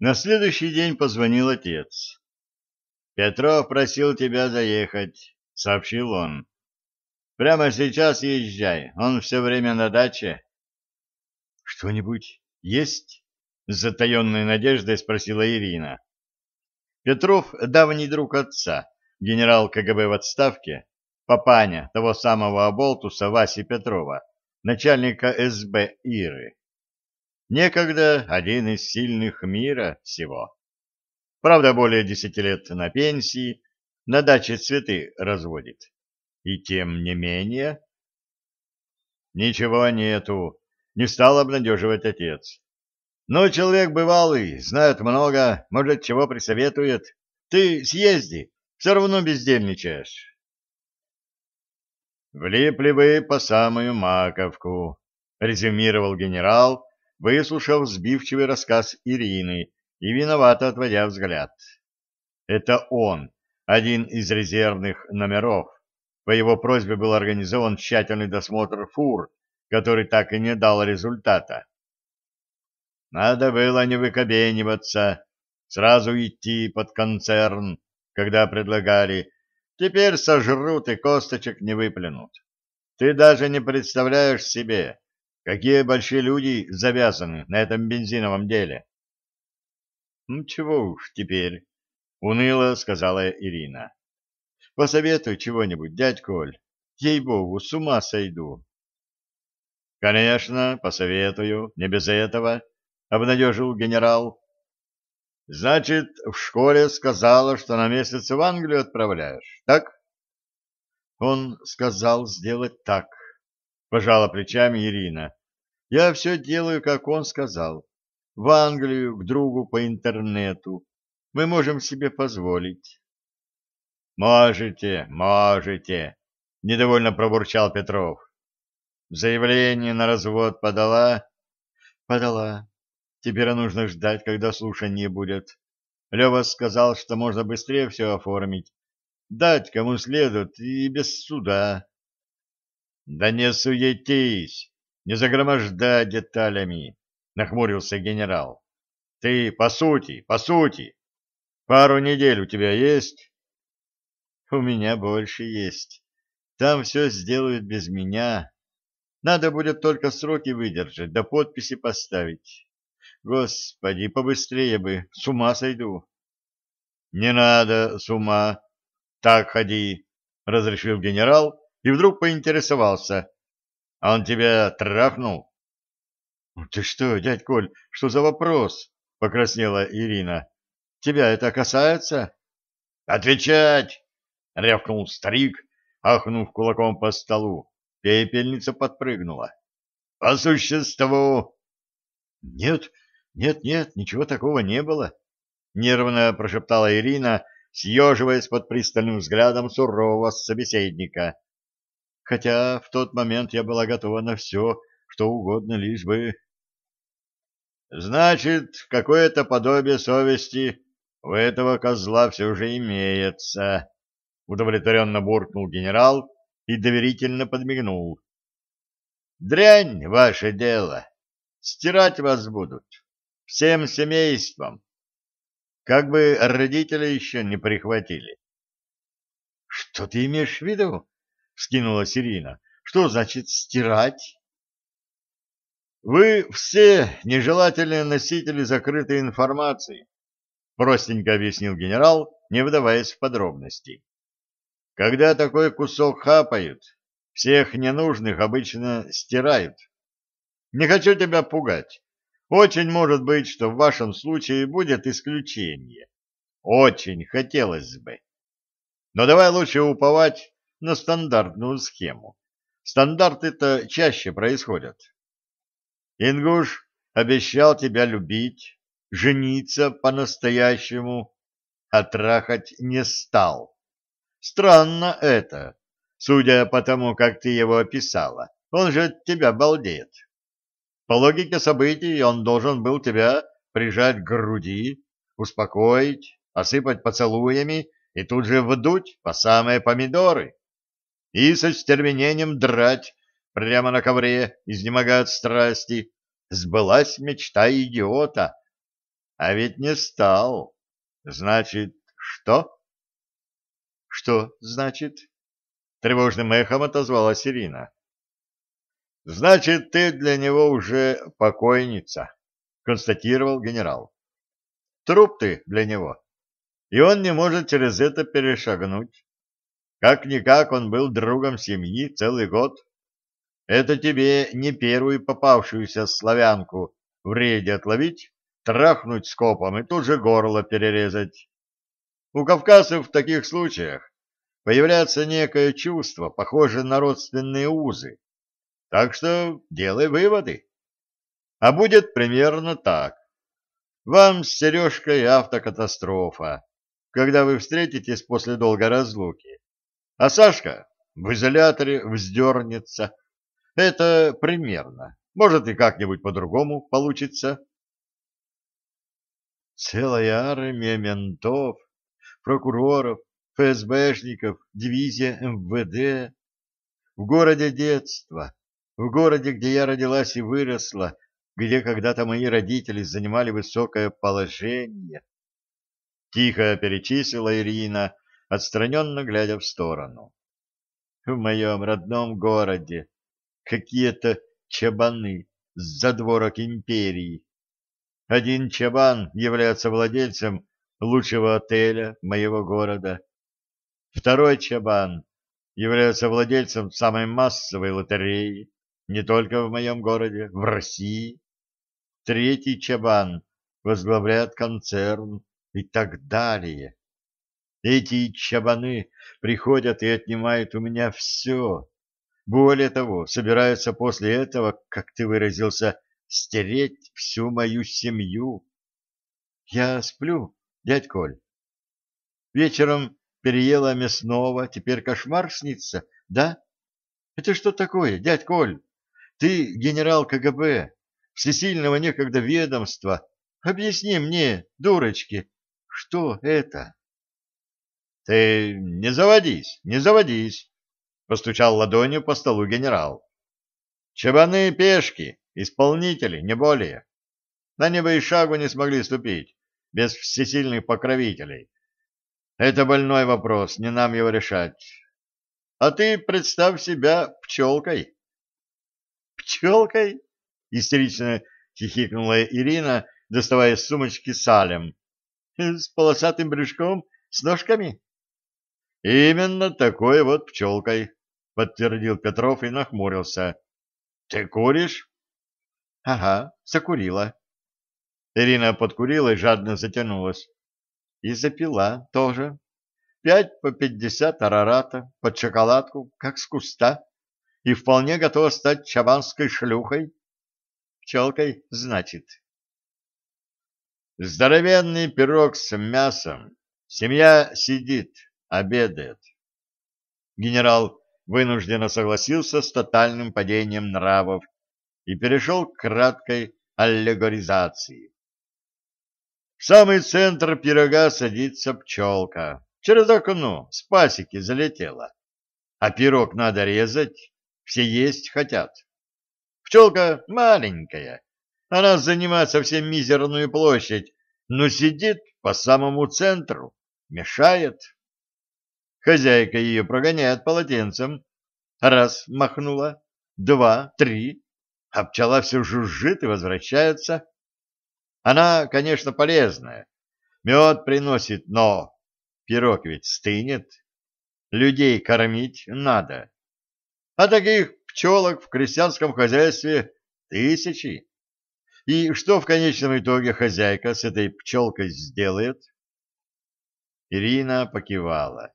На следующий день позвонил отец. «Петров просил тебя заехать», — сообщил он. «Прямо сейчас езжай, он все время на даче». «Что-нибудь есть?» — с затаенной надеждой спросила Ирина. Петров — давний друг отца, генерал КГБ в отставке, папаня того самого оболтуса Васи Петрова, начальника СБ Иры. Некогда один из сильных мира всего. Правда, более десяти лет на пенсии, на даче цветы разводит. И тем не менее... Ничего нету, не стал обнадеживать отец. Но человек бывалый, знает много, может, чего присоветует. Ты съезди, все равно бездельничаешь. Влипли вы по самую маковку, резюмировал генерал, выслушав сбивчивый рассказ Ирины и виновато отводя взгляд. Это он, один из резервных номеров. По его просьбе был организован тщательный досмотр фур, который так и не дал результата. Надо было не выкобениваться, сразу идти под концерн, когда предлагали. Теперь сожрут и косточек не выплюнут. Ты даже не представляешь себе, Какие большие люди завязаны на этом бензиновом деле? — Ну, чего уж теперь, — уныло сказала Ирина. — Посоветуй чего-нибудь, дядь Коль. Ей-богу, с ума сойду. — Конечно, посоветую, не без этого, — обнадежил генерал. — Значит, в школе сказала, что на месяц в Англию отправляешь, так? — Он сказал сделать так, — пожала плечами Ирина. Я все делаю, как он сказал. В Англию, к другу по интернету. Мы можем себе позволить. Можете, можете, недовольно пробурчал Петров. Заявление на развод подала? Подала. Теперь нужно ждать, когда слушание будет. Лева сказал, что можно быстрее все оформить. Дать кому следует и без суда. Да не суетись, не загромождай деталями, — нахмурился генерал. — Ты по сути, по сути. Пару недель у тебя есть? — У меня больше есть. Там все сделают без меня. Надо будет только сроки выдержать, да подписи поставить. Господи, побыстрее бы, с ума сойду. — Не надо с ума. Так ходи, — разрешил генерал и вдруг поинтересовался. А он тебя трахнул? — Ты что, дядь Коль, что за вопрос? — покраснела Ирина. — Тебя это касается? — Отвечать! — рявкнул старик, ахнув кулаком по столу. Пепельница подпрыгнула. — По существу! — Нет, нет, нет, ничего такого не было, — нервно прошептала Ирина, съеживаясь под пристальным взглядом сурового собеседника хотя в тот момент я была готова на все, что угодно, лишь бы... Значит, какое-то подобие совести у этого козла все же имеется, удовлетворенно буркнул генерал и доверительно подмигнул. Дрянь ваше дело. Стирать вас будут. Всем семейством. Как бы родители еще не прихватили. — Что ты имеешь в виду? Вскинулась Ирина. Что значит стирать? Вы все нежелательные носители закрытой информации, простенько объяснил генерал, не вдаваясь в подробности. Когда такой кусок хапают, всех ненужных обычно стирают. Не хочу тебя пугать. Очень может быть, что в вашем случае будет исключение. Очень хотелось бы. Но давай лучше уповать на стандартную схему. Стандарты-то чаще происходят. Ингуш обещал тебя любить, жениться по-настоящему, а трахать не стал. Странно это, судя по тому, как ты его описала. Он же от тебя балдеет. По логике событий он должен был тебя прижать к груди, успокоить, осыпать поцелуями и тут же вдуть по самые помидоры и со стервенением драть прямо на ковре, изнемогая от страсти. Сбылась мечта идиота. А ведь не стал. Значит, что? Что значит? Тревожным эхом отозвалась Ирина. Значит, ты для него уже покойница, констатировал генерал. Труп ты для него. И он не может через это перешагнуть. Как-никак он был другом семьи целый год. Это тебе не первую попавшуюся славянку в рейде отловить, трахнуть скопом и тут же горло перерезать. У кавказцев в таких случаях появляется некое чувство, похожее на родственные узы. Так что делай выводы. А будет примерно так. Вам с Сережкой автокатастрофа, когда вы встретитесь после долгой разлуки. А Сашка в изоляторе вздернется. Это примерно. Может и как-нибудь по-другому получится. Целая армия ментов, прокуроров, ФСБшников, дивизия МВД. В городе детства, в городе, где я родилась и выросла, где когда-то мои родители занимали высокое положение. Тихо перечислила Ирина, отстраненно глядя в сторону. В моем родном городе какие-то чабаны с задворок империи. Один чабан является владельцем лучшего отеля моего города. Второй чабан является владельцем самой массовой лотереи не только в моем городе, в России. Третий чабан возглавляет концерн и так далее. Эти чабаны приходят и отнимают у меня все. Более того, собираются после этого, как ты выразился, стереть всю мою семью. Я сплю, дядь Коль. Вечером переела мясного, теперь кошмар снится, да? Это что такое, дядь Коль? Ты генерал КГБ, всесильного некогда ведомства. Объясни мне, дурочки, что это? — Ты не заводись, не заводись, — постучал ладонью по столу генерал. — Чабаны пешки, исполнители, не более. На небо и шагу не смогли ступить, без всесильных покровителей. Это больной вопрос, не нам его решать. А ты представь себя пчелкой. — Пчелкой? — истерично хихикнула Ирина, доставая из сумочки салем. — С полосатым брюшком, с ножками? — Именно такой вот пчелкой, — подтвердил Петров и нахмурился. — Ты куришь? — Ага, закурила. Ирина подкурила и жадно затянулась. И запила тоже. Пять по пятьдесят арарата под шоколадку, как с куста, и вполне готова стать чабанской шлюхой. Пчелкой, значит. Здоровенный пирог с мясом. Семья сидит, обедает. Генерал вынужденно согласился с тотальным падением нравов и перешел к краткой аллегоризации. В самый центр пирога садится пчелка. Через окно с пасеки залетела. А пирог надо резать, все есть хотят. Пчелка маленькая, она занимает совсем мизерную площадь, но сидит по самому центру, мешает. Хозяйка ее прогоняет полотенцем. Раз махнула, два, три, а пчела все жужжит и возвращается. Она, конечно, полезная, мед приносит, но пирог ведь стынет. Людей кормить надо. А таких пчелок в крестьянском хозяйстве тысячи. И что в конечном итоге хозяйка с этой пчелкой сделает? Ирина покивала.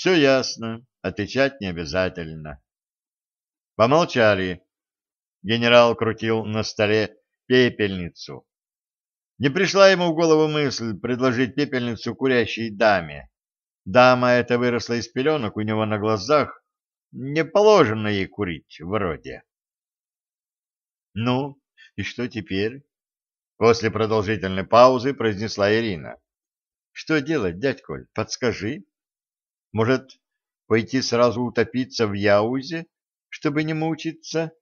Все ясно, отвечать не обязательно. Помолчали. Генерал крутил на столе пепельницу. Не пришла ему в голову мысль предложить пепельницу курящей даме. Дама эта выросла из пеленок у него на глазах. Не положено ей курить, вроде. «Ну, и что теперь?» После продолжительной паузы произнесла Ирина. «Что делать, дядь Коль, подскажи. Может, пойти сразу утопиться в Яузе, чтобы не мучиться?»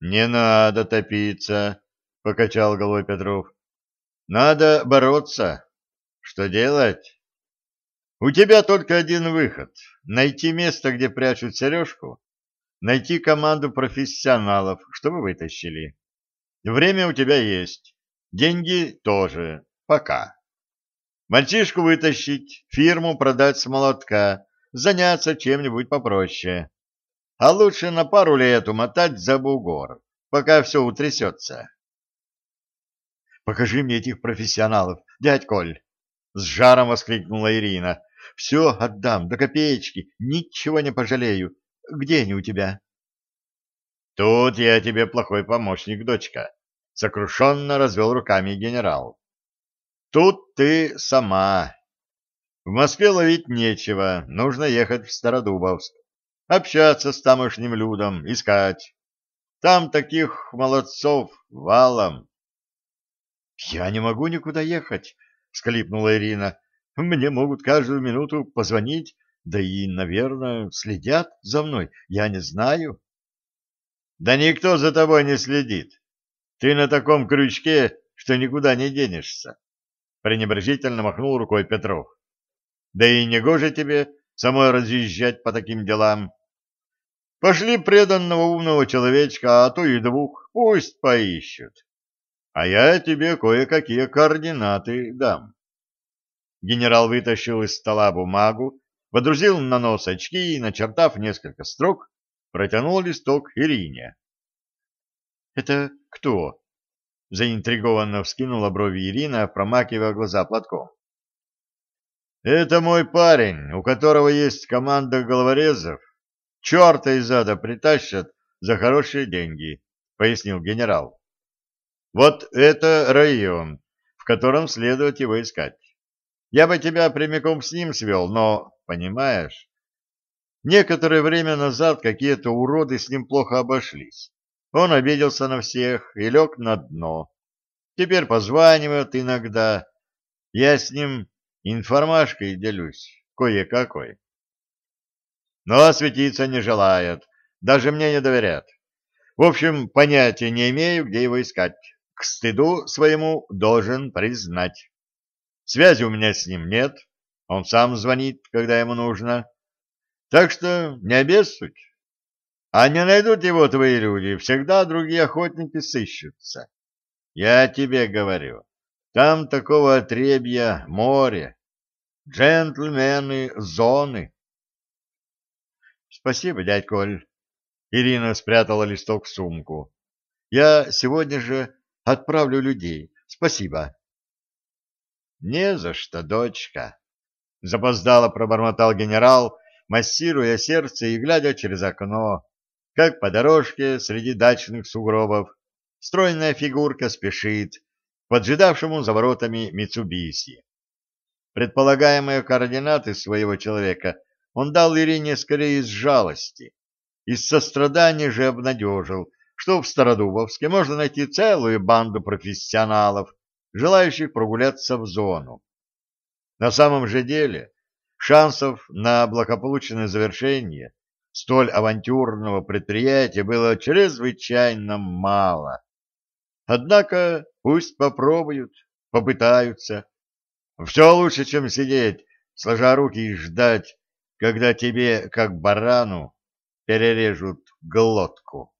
«Не надо топиться», — покачал головой Петров. Надо бороться. Что делать? У тебя только один выход — найти место, где прячут сережку, найти команду профессионалов, чтобы вытащили. Время у тебя есть, деньги тоже, пока. Мальчишку вытащить, фирму продать с молотка, заняться чем-нибудь попроще. А лучше на пару лет умотать за бугор, пока все утрясется. Покажи мне этих профессионалов, дядь Коль! С жаром воскликнула Ирина. Все отдам, до копеечки, ничего не пожалею. Где они у тебя? Тут я тебе плохой помощник, дочка. Сокрушенно развел руками генерал. Тут ты сама. В Москве ловить нечего, нужно ехать в Стародубовск. Общаться с тамошним людом, искать. Там таких молодцов валом. — Я не могу никуда ехать, — склипнула Ирина. — Мне могут каждую минуту позвонить, да и, наверное, следят за мной. Я не знаю. — Да никто за тобой не следит. Ты на таком крючке, что никуда не денешься. Пренебрежительно махнул рукой Петров. — Да и не гоже тебе самой разъезжать по таким делам. Пошли преданного умного человечка, а то и двух, пусть поищут а я тебе кое-какие координаты дам. Генерал вытащил из стола бумагу, водрузил на нос очки и, начертав несколько строк, протянул листок Ирине. — Это кто? — заинтригованно вскинула брови Ирина, промакивая глаза платком. — Это мой парень, у которого есть команда головорезов. Черта из ада притащат за хорошие деньги, — пояснил генерал. Вот это район, в котором следует его искать. Я бы тебя прямиком с ним свел, но, понимаешь, некоторое время назад какие-то уроды с ним плохо обошлись. Он обиделся на всех и лег на дно. Теперь позванивает иногда. Я с ним информашкой делюсь, кое-какой. Но осветиться не желает, даже мне не доверят. В общем, понятия не имею, где его искать к стыду своему должен признать. Связи у меня с ним нет, он сам звонит, когда ему нужно. Так что не обессудь. А не найдут его твои люди, всегда другие охотники сыщутся. Я тебе говорю, там такого отребья море. Джентльмены зоны. Спасибо, дядь Коль. Ирина спрятала листок в сумку. Я сегодня же Отправлю людей. Спасибо. Не за что, дочка. Запоздало пробормотал генерал, массируя сердце и глядя через окно, как по дорожке среди дачных сугробов стройная фигурка спешит к поджидавшему за воротами Митсубиси. Предполагаемые координаты своего человека он дал Ирине скорее из жалости, из сострадания же обнадежил, что в Стародубовске можно найти целую банду профессионалов, желающих прогуляться в зону. На самом же деле шансов на благополучное завершение столь авантюрного предприятия было чрезвычайно мало. Однако пусть попробуют, попытаются. Все лучше, чем сидеть, сложа руки и ждать, когда тебе, как барану, перережут глотку.